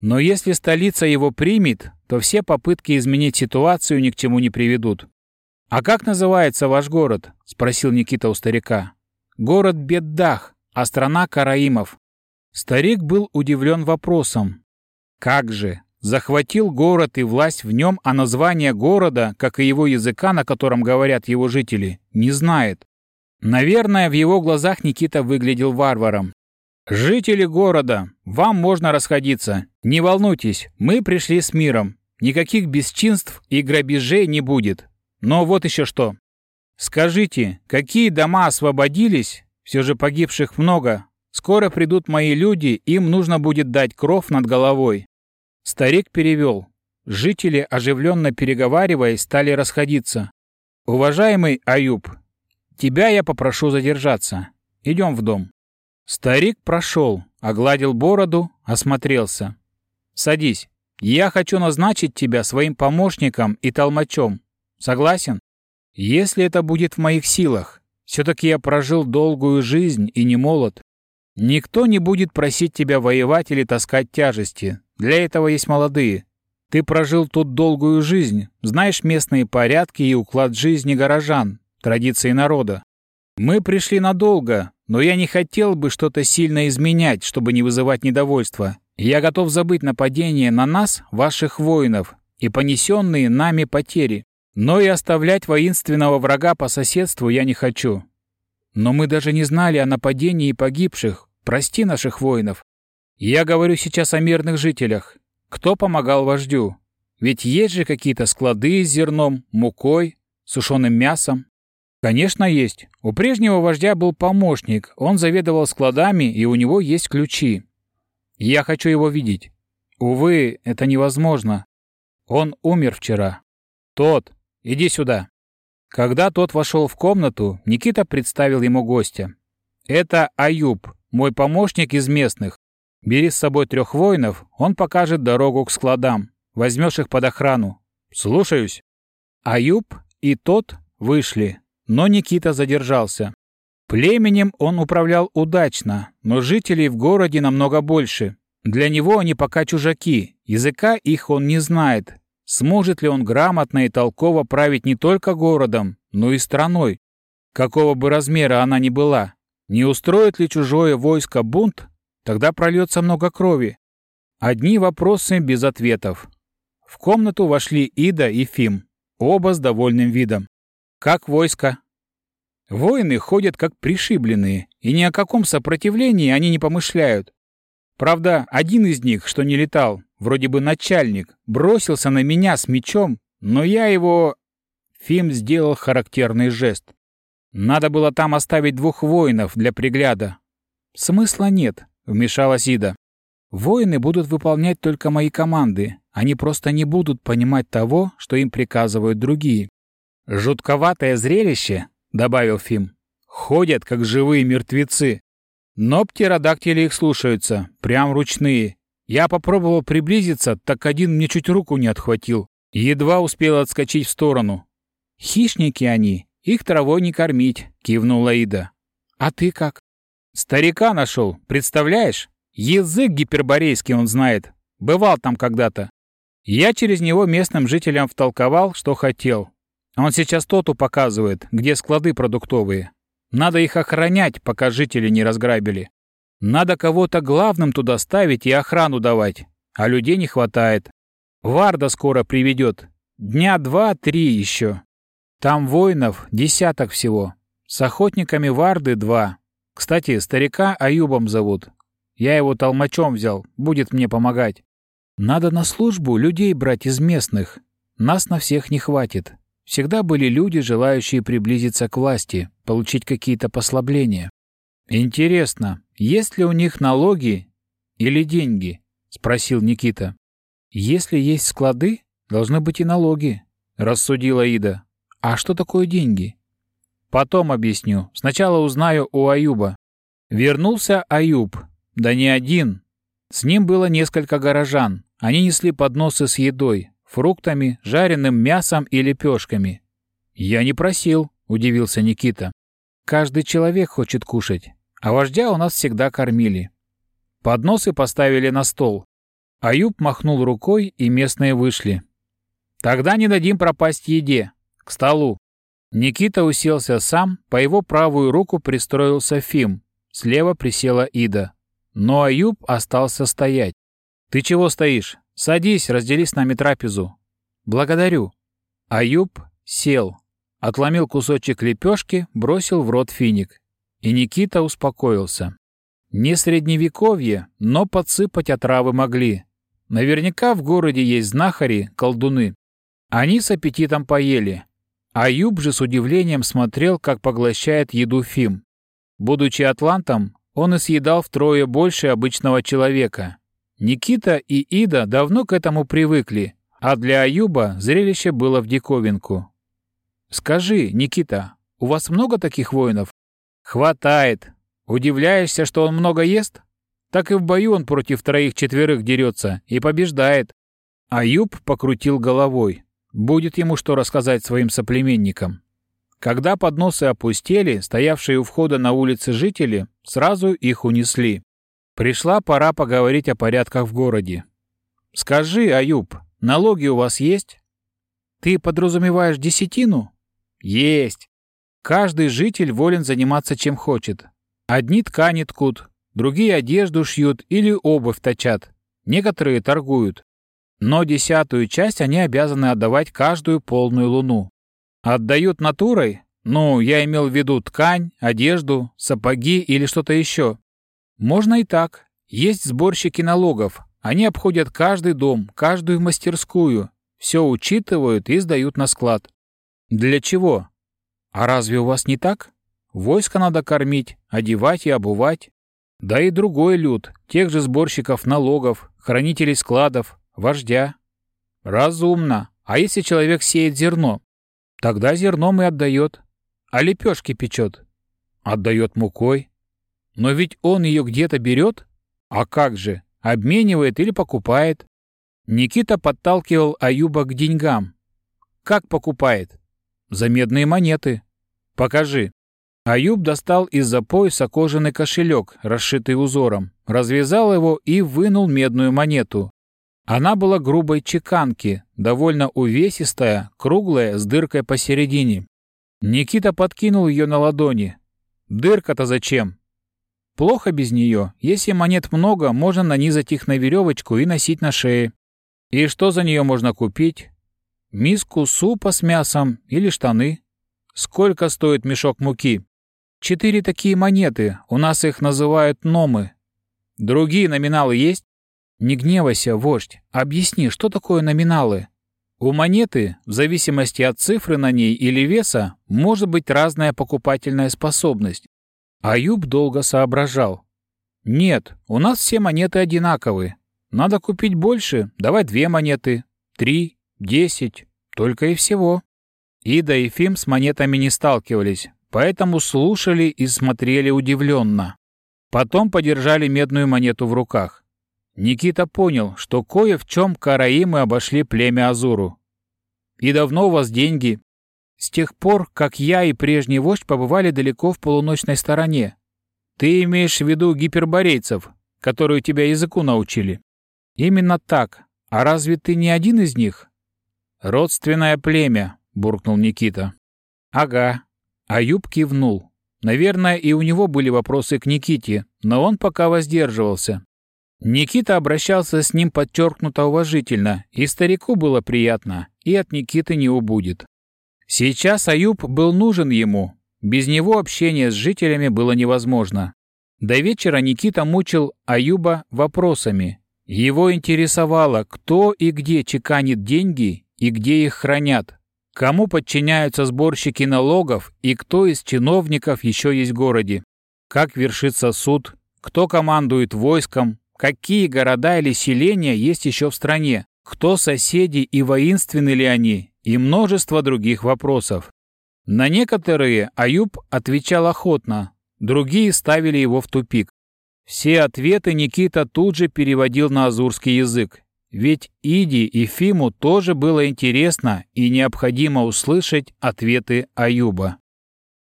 Но если столица его примет, то все попытки изменить ситуацию ни к чему не приведут. «А как называется ваш город?» — спросил Никита у старика. «Город Беддах, а страна Караимов». Старик был удивлен вопросом. «Как же? Захватил город и власть в нем, а название города, как и его языка, на котором говорят его жители, не знает. Наверное, в его глазах Никита выглядел варваром. «Жители города, вам можно расходиться. Не волнуйтесь, мы пришли с миром. Никаких бесчинств и грабежей не будет. Но вот еще что. Скажите, какие дома освободились? Все же погибших много. Скоро придут мои люди, им нужно будет дать кров над головой». Старик перевел. Жители, оживленно переговариваясь, стали расходиться. «Уважаемый Аюб, тебя я попрошу задержаться. Идем в дом». Старик прошел, огладил бороду, осмотрелся. «Садись. Я хочу назначить тебя своим помощником и толмачом. Согласен? Если это будет в моих силах. Все-таки я прожил долгую жизнь и не молод. Никто не будет просить тебя воевать или таскать тяжести. Для этого есть молодые. Ты прожил тут долгую жизнь, знаешь местные порядки и уклад жизни горожан, традиции народа. Мы пришли надолго, но я не хотел бы что-то сильно изменять, чтобы не вызывать недовольства. Я готов забыть нападение на нас, ваших воинов, и понесенные нами потери. Но и оставлять воинственного врага по соседству я не хочу. Но мы даже не знали о нападении и погибших. Прости наших воинов. Я говорю сейчас о мирных жителях. Кто помогал вождю? Ведь есть же какие-то склады с зерном, мукой, сушеным мясом. Конечно, есть. У прежнего вождя был помощник, он заведовал складами, и у него есть ключи. Я хочу его видеть. Увы, это невозможно. Он умер вчера. Тот, иди сюда. Когда тот вошел в комнату, Никита представил ему гостя. Это Аюб, мой помощник из местных. Бери с собой трех воинов, он покажет дорогу к складам. Возьмешь их под охрану. Слушаюсь. Аюб и тот вышли, но Никита задержался. Племенем он управлял удачно, но жителей в городе намного больше. Для него они пока чужаки, языка их он не знает. Сможет ли он грамотно и толково править не только городом, но и страной? Какого бы размера она ни была. Не устроит ли чужое войско бунт? Тогда прольется много крови. Одни вопросы без ответов. В комнату вошли Ида и Фим, оба с довольным видом. Как войско? Воины ходят как пришибленные, и ни о каком сопротивлении они не помышляют. Правда, один из них, что не летал, вроде бы начальник, бросился на меня с мечом, но я его... Фим сделал характерный жест. Надо было там оставить двух воинов для пригляда. Смысла нет, вмешалась Ида. Воины будут выполнять только мои команды. Они просто не будут понимать того, что им приказывают другие. «Жутковатое зрелище», — добавил Фим. «Ходят, как живые мертвецы. Но птеродактили их слушаются, прям ручные. Я попробовал приблизиться, так один мне чуть руку не отхватил. Едва успел отскочить в сторону. Хищники они, их травой не кормить», — кивнула Ида. «А ты как?» «Старика нашел, представляешь? Язык гиперборейский он знает. Бывал там когда-то. Я через него местным жителям втолковал, что хотел. Он сейчас тоту показывает, где склады продуктовые. Надо их охранять, пока жители не разграбили. Надо кого-то главным туда ставить и охрану давать, а людей не хватает. Варда скоро приведет. Дня два-три еще. Там воинов десяток всего. С охотниками Варды два. Кстати, старика Аюбом зовут. Я его толмачом взял, будет мне помогать. Надо на службу людей брать из местных. Нас на всех не хватит. Всегда были люди, желающие приблизиться к власти, получить какие-то послабления. Интересно, есть ли у них налоги или деньги? Спросил Никита. Если есть склады, должны быть и налоги, рассудила Ида. А что такое деньги? Потом объясню. Сначала узнаю у Аюба. Вернулся Аюб. Да не один. С ним было несколько горожан. Они несли подносы с едой, фруктами, жареным мясом и лепешками. «Я не просил», — удивился Никита. «Каждый человек хочет кушать, а вождя у нас всегда кормили». Подносы поставили на стол. Аюб махнул рукой, и местные вышли. «Тогда не дадим пропасть еде. К столу». Никита уселся сам, по его правую руку пристроился Фим, слева присела Ида. Но Аюб остался стоять. «Ты чего стоишь? Садись, раздели с нами трапезу». «Благодарю». Аюб сел, отломил кусочек лепешки, бросил в рот финик. И Никита успокоился. Не средневековье, но подсыпать отравы могли. Наверняка в городе есть знахари, колдуны. Они с аппетитом поели. Аюб же с удивлением смотрел, как поглощает еду Фим. Будучи атлантом, он и съедал втрое больше обычного человека. Никита и Ида давно к этому привыкли, а для Аюба зрелище было в диковинку. «Скажи, Никита, у вас много таких воинов?» «Хватает. Удивляешься, что он много ест? Так и в бою он против троих-четверых дерется и побеждает». Аюб покрутил головой. Будет ему что рассказать своим соплеменникам. Когда подносы опустели, стоявшие у входа на улице жители сразу их унесли. Пришла пора поговорить о порядках в городе. Скажи, Аюб, налоги у вас есть? Ты подразумеваешь десятину? Есть. Каждый житель волен заниматься чем хочет. Одни ткани ткут, другие одежду шьют или обувь точат. Некоторые торгуют. Но десятую часть они обязаны отдавать каждую полную луну. Отдают натурой? Ну, я имел в виду ткань, одежду, сапоги или что-то еще. Можно и так. Есть сборщики налогов. Они обходят каждый дом, каждую мастерскую, все учитывают и сдают на склад. Для чего? А разве у вас не так? Войско надо кормить, одевать и обувать. Да и другой люд, тех же сборщиков налогов, хранителей складов, вождя. Разумно. А если человек сеет зерно? Тогда зерном и отдает. А лепешки печет? Отдает мукой. Но ведь он ее где-то берет? А как же? Обменивает или покупает? Никита подталкивал Аюба к деньгам. Как покупает? За медные монеты. Покажи. Аюб достал из-за пояса кожаный кошелек, расшитый узором, развязал его и вынул медную монету. Она была грубой чеканки, довольно увесистая, круглая, с дыркой посередине. Никита подкинул ее на ладони. «Дырка-то зачем?» Плохо без нее. Если монет много, можно нанизать их на веревочку и носить на шее. И что за нее можно купить? Миску супа с мясом или штаны. Сколько стоит мешок муки? Четыре такие монеты, у нас их называют номы. Другие номиналы есть? Не гневайся, вождь. Объясни, что такое номиналы? У монеты, в зависимости от цифры на ней или веса, может быть разная покупательная способность. Аюб долго соображал. «Нет, у нас все монеты одинаковые. Надо купить больше, давай две монеты, три, десять, только и всего». Ида и Фим с монетами не сталкивались, поэтому слушали и смотрели удивленно. Потом подержали медную монету в руках. Никита понял, что кое в чем караимы обошли племя Азуру. «И давно у вас деньги?» С тех пор, как я и прежний вождь побывали далеко в полуночной стороне. Ты имеешь в виду гиперборейцев, которые тебя языку научили? Именно так. А разве ты не один из них? Родственное племя, буркнул Никита. Ага. Аюб кивнул. Наверное, и у него были вопросы к Никите, но он пока воздерживался. Никита обращался с ним подчеркнуто уважительно, и старику было приятно, и от Никиты не убудет. Сейчас Аюб был нужен ему, без него общение с жителями было невозможно. До вечера Никита мучил Аюба вопросами. Его интересовало, кто и где чеканит деньги и где их хранят, кому подчиняются сборщики налогов и кто из чиновников еще есть в городе, как вершится суд, кто командует войском, какие города или селения есть еще в стране, кто соседи и воинственны ли они, и множество других вопросов. На некоторые Аюб отвечал охотно, другие ставили его в тупик. Все ответы Никита тут же переводил на азурский язык, ведь Иди и Фиму тоже было интересно и необходимо услышать ответы Аюба.